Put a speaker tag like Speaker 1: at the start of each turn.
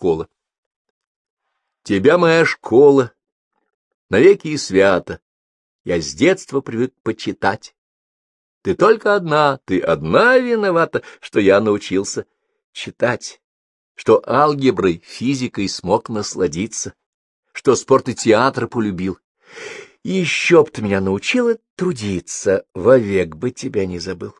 Speaker 1: школа. Тебя моя школа навеки и свято. Я с детства привык почитать. Ты только одна, ты одна виновата, что я научился читать, что алгеброй, физикой смог насладиться, что спорт и театр полюбил. Еще б ты меня научила трудиться, вовек бы тебя не забыл.